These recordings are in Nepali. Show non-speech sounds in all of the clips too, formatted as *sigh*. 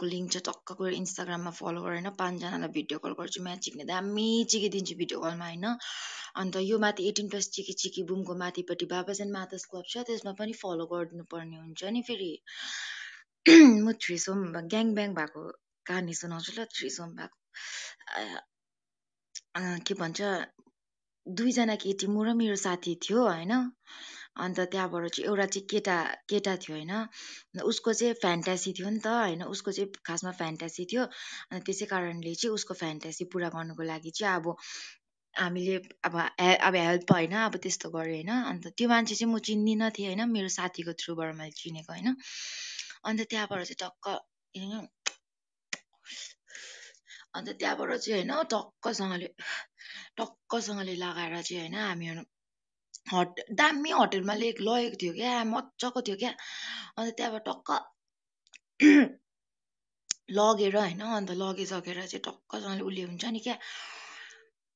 इन्स्टाग्रामको लिङ्क छ टक्क गएर इन्स्टाग्राममा फलो गरेर पाँचजनालाई भिडियो कल गर्छु म्याच चिक्ने दामी चिकिदिन्छु भिडियो कलमा होइन। अन्त यो माथि एटिन प्लस चिकी चिकी बुमको माथिपट्टि बाबाज एन्ड मातास क्लब छ त्यसमा पनि फलो गर्नुपर्ने हुन्छ नि फेरि। *clears throat* म थ्रिसोम ग्याङ ब्याङ भएको कहानी सुनाउँछु ल थ्रिसोम भएको। के भन्छ दुईजना केटी म र मेरो साथी थियो होइन। अन्त त्यहाँबाट चाहिँ एउटा चाहिँ केटा केटा थियो होइन। उसको चाहिँ फ्यान्टासी थियो नि त होइन। उसको चाहिँ खासमा फ्यान्टासी थियो। अनि त्यसै कारणले चाहिँ उसको फ्यान्टासी पुरा गर्नुको लागि चाहिँ अब हामीले अब अब हेल्प होइन अब त्यस्तो गरेँ होइन। अन्त त्यो मान्छे चाहिँ म चिन्दिनँ थिएँ होइन मेरो साथीको थ्रुबाट मैले चिनेको होइन। अन्त त्यहाँबाट चाहिँ टक्क होइन अन्त त्यहाँबाट चाहिँ होइन टक्कसँगले टक्कसँगले लगाएर चाहिँ होइन हामीहरू हट दामी होटेलमा ले लगेको थियो क्या मजाको थियो क्या। अन्त त्यहाँबाट टक्क *clears throat* लगेर होइन अन्त लगिसकेर चाहिँ टक्कसँगले उसले हुन्छ नि क्या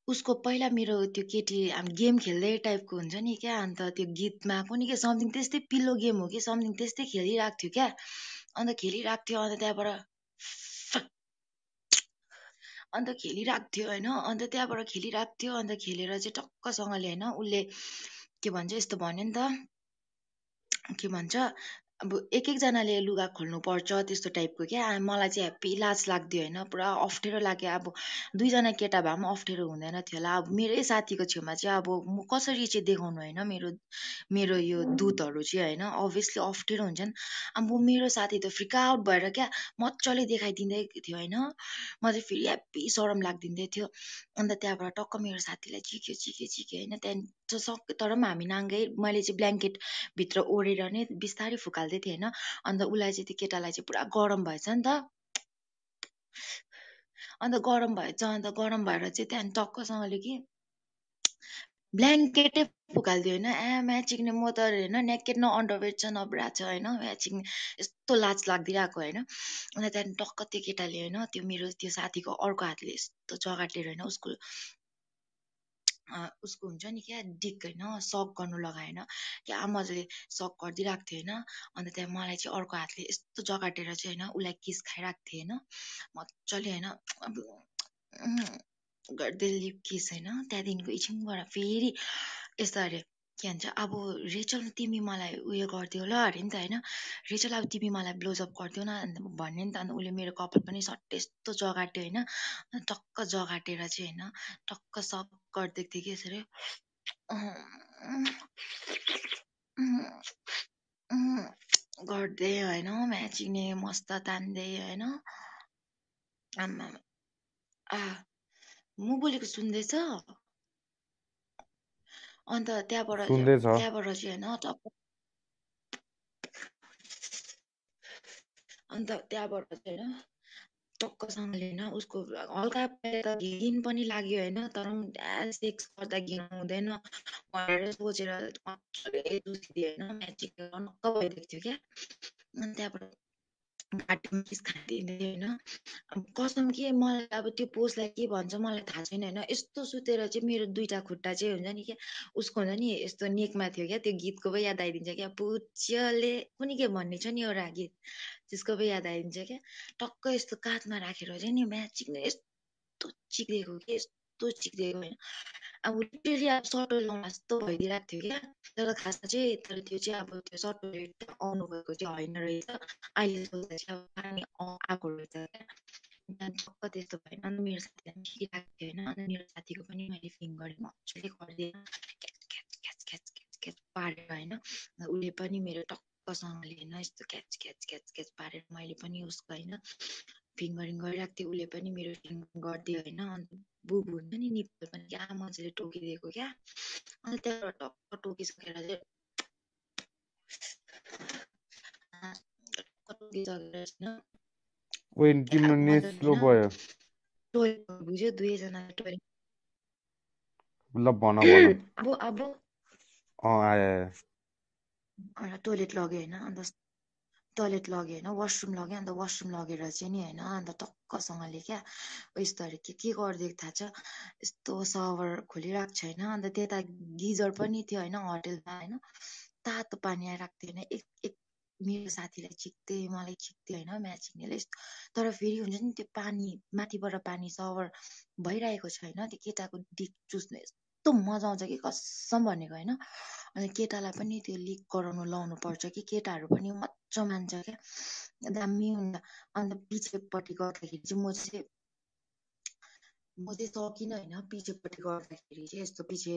उसको पहिला मेरो त्यो केटी हामी गेम खेल्दै टाइपको हुन्छ नि क्या अन्त त्यो गीतमा कुनै के समथिङ त्यस्तै पिल्लो गेम हो कि समथिङ त्यस्तै खेलिरहेको थियो क्या। अन्त खेलिरहेको थियो अन्त त्यहाँबाट अन्त खेलिरहेको थियो होइन। अन्त त्यहाँबाट खेलिरहेको थियो अन्त खेलेर चाहिँ टक्कसँगले होइन उसले के भन्छ यस्तो भन्यो नि त के भन्छ अब एक एकजनाले लुगा खोल्नु पर्छ त्यस्तो टाइपको क्या। मलाई चाहिँ हेप्पी लाज लाग्थ्यो होइन। पुरा अप्ठ्यारो लाग्यो। अब दुईजना केटा भए पनि अप्ठ्यारो हुँदैन थियो होला। अब मेरै साथीको छेउमा चाहिँ अब म कसरी चाहिँ देखाउनु होइन मेरो मेरो यो दुधहरू चाहिँ होइन। अभियसली अप्ठ्यारो हुन्छ नि अब मेरो साथी त फ्रिक आउट भएर क्या मजाले देखाइदिँदै थियो होइन। म चाहिँ फेरि हेप्पी सरम लागिदिँदै थियो। अन्त त्यहाँबाट टक्क मेरो साथीलाई चिक्यो चिक्यो चिक्यो होइन। त्यहाँदेखि सक तर पनि हामी नाङ्गै मैले चाहिँ ब्ल्याङ्केट भित्र ओढेर नै बिस्तारै फुकाल्दै थिएँ होइन। अन्त उसलाई चाहिँ त्यो केटालाई चाहिँ पुरा गरम भएछ नि त। अन्त गरम भएछ अन्त गरम भएर चाहिँ त्यहाँदेखि टक्कसँगले कि ब्ल्याङ्केटै फुकालिदियो होइन। ए म्याचिङ म त होइन नेकेट न अन्डरवेयर छ न ब्रा छ होइन। म्याचिङ यस्तो लाज लागिदिरहेको होइन। अन्त त्यहाँदेखि टक्क त्यो केटाले होइन त्यो मेरो त्यो साथीको अर्को हातले यस्तो जगाटेर होइन उसको उसको हुन्छ नि क्या डिक होइन सक गर्नु लगायो होइन क्या मजाले सक गरिदिइरहेको थियो होइन अन्त त्यहाँ मलाई चाहिँ अर्को हातले यस्तो जगाटेर चाहिँ होइन उसलाई किस खाइरहेको थिएँ होइन मजाले होइन अब गर्दै लिप किस होइन त्यहाँदेखिको एकछिनबाट फेरि यस्तो अरे के भन्छ अब रेचल तिमी मलाई उयो गरिदियो ल अरे नि त होइन रेचल अब तिमी मलाई ब्लोजअप गरिदियो न अन्त भन्यो नि त अन्त उसले मेरो कपाल पनि सट्ट यस्तो जगाट्यो होइन टक्क जगाटेर चाहिँ होइन टक्क सक गरिदिएको थियो कि यसरी गर्दै होइन म्याचिने मस्त तान्दै होइन आमा आ म बोलेको सुन्दैछ अन्त त्यहाँबाट त्यहाँबाट चाहिँ होइन टक्क अन्त त्यहाँबाट चाहिँ होइन टक्कसँगले होइन उसको हल्का त घिन पनि लाग्यो होइन तर सेक्स गर्दा घिन हुँदैन भनेर सोचेर होइन म्याचिङ नक्क भइदिएको थियो क्या। अनि त्यहाँबाट घाँटीमा किस खाँदिँदै होइन। कसम के मलाई अब त्यो पोस्टलाई के भन्छ मलाई थाहा छैन होइन। यस्तो सुतेर चाहिँ मेरो दुइटा खुट्टा चाहिँ हुन्छ नि क्या उसको हुन्छ नि यस्तो नेकमा थियो क्या त्यो गीतको पो याद आइदिन्छ क्या। पुच्यले कुनि के भन्ने छ नि एउटा गीत त्यसको पो याद आइदिन्छ क्या। टक्क यस्तो काँधमा राखेर चाहिँ नि म्याचिङ यस्तो चिक्दिएको कि यस्तो चिक्दिएको होइन अब लिटरली अब सटो लाउन जस्तो भइदिइरहेको थियो क्या तर खासमा चाहिँ तर त्यो चाहिँ अब त्यो सटो आउनु भएको चाहिँ होइन रहेछ अहिले सोच्दा चाहिँ अब पानी आएको रहेछ क्या टक्क त्यस्तो भएन अन्त मेरो साथीलाई थियो मेरो साथीको पनि मैले मजाले गरिदिएँ पारेर होइन उसले पनि मेरो टक्कसँगले होइन यस्तो पारेर मैले पनि उसको होइन फिङ्गरिङ गरिरहेको थिएँ उसले पनि मेरो गरिदियो होइन अन्त बुबु हुन्छ नि निप्पल पनि क्या मजाले टोकिदिएको क्या। अन्त त्यहाँबाट टक्क टोकिसकेर चाहिँ बुझ्यो दुवैजना ल भन अब अब। टोइलेट लग्यो होइन अन्त टोइलेट लग्यो होइन वासरुम लग्यो अन्त वासरुम लगेर चाहिँ नि होइन अन्त टक्कसँगले क्या यस्तो अरे के के गरिदिएको थाहा छ? यस्तो सवर खोलिरहेको छ होइन अन्त त्यता गिजर पनि थियो होइन होटेलमा होइन तातो पानी आइरहेको थियो होइन एक एक मेरो साथीलाई चिक्दै मलाई चिक्दै होइन म्याचिङले तर फेरि हुन्छ नि त्यो पानी माथिबाट पानी सवर भइरहेको छ होइन त्यो केटाको डिक चुस्नु यस्तो मजा आउँछ कि कसम भनेको होइन। अनि केटालाई पनि त्यो लिक गराउनु लाउनु पर्छ कि केटाहरू पनि मजा मान्छ क्या दामी हुन्छ। अन्त पछिपट्टि गर्दाखेरि चाहिँ म चाहिँ म चाहिँ सकिनँ होइन पछिपट्टि गर्दाखेरि चाहिँ यस्तो पछि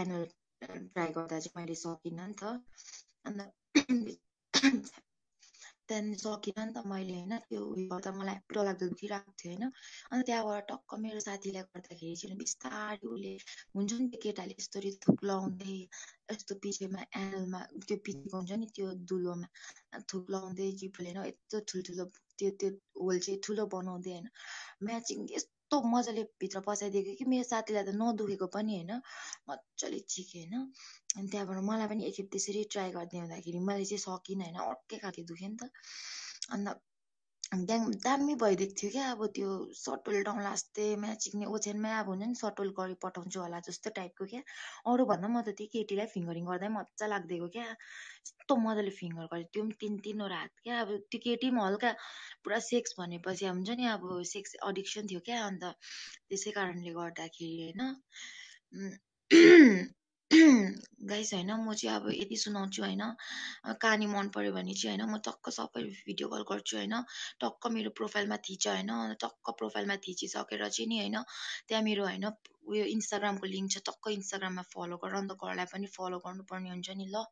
एनल ट्राई गर्दा चाहिँ मैले सकिनँ नि त। अन्त त्यहाँदेखि सकिनँ नि त मैले होइन त्यो उयो गर्दा मलाई डरलाग्दो दुखिरहेको थियो होइन। अन्त त्यहाँबाट टक्क मेरो साथीलाई गर्दाखेरि चाहिँ बिस्तारै उसले हुन्छ नि त्यो केटाले यस्तरी थुक्लाउँदै यस्तो पिछेमा एनलमा त्यो पिछेको हुन्छ नि त्यो दुलोमा थुक्लाउँदै जिब्रोले होइन यस्तो ठुल्ठुलो त्यो त्यो होल चाहिँ ठुलो बनाउँदै होइन। म्याचिङ यस्तो मजाले भित्र पसाइदिएको कि मेरो साथीलाई त नदुखेको पनि होइन मजाले चिकेँ होइन। अनि त्यहाँबाट मलाई पनि एकखेप त्यसरी ट्राई गर्दै हुँदाखेरि मैले चाहिँ सकिनँ होइन अर्कै खालको दुख्यो नि त। अन्त त्यहाँ दामी भइदिएको थियो क्या अब त्यो सटल डौलास्ते म्याचिङ ओछ्यानमै अब हुन्छ नि सटल गरी पठाउँछु होला जस्तो टाइपको क्या। अरूभन्दा म त त्यो केटीलाई फिङ्गरिङ गर्दा मजा लाग्दिएको क्या। यस्तो मजाले फिङ्गर गरेँ त्यो पनि तिन तिनवटा हात क्या। अब त्यो केटी पनि हल्का पुरा सेक्स भनेपछि हुन्छ नि अब सेक्स अडिक्सन थियो क्या। अन्त त्यसै कारणले गर्दाखेरि होइन। *clears throat* गाइस होइन म चाहिँ अब यति सुनाउँछु होइन। कहानी मन पऱ्यो भने चाहिँ होइन म टक्क सबै भिडियो कल गर्छु होइन। टक्क मेरो प्रोफाइलमा थिच होइन। टक्क प्रोफाइलमा थिचिसकेर चाहिँ नि होइन त्यहाँ मेरो होइन उयो इन्स्टाग्रामको लिङ्क छ टक्क इन्स्टाग्राममा फलो गर अन्त घरलाई पनि फलो गर्नुपर्ने हुन्छ नि ल।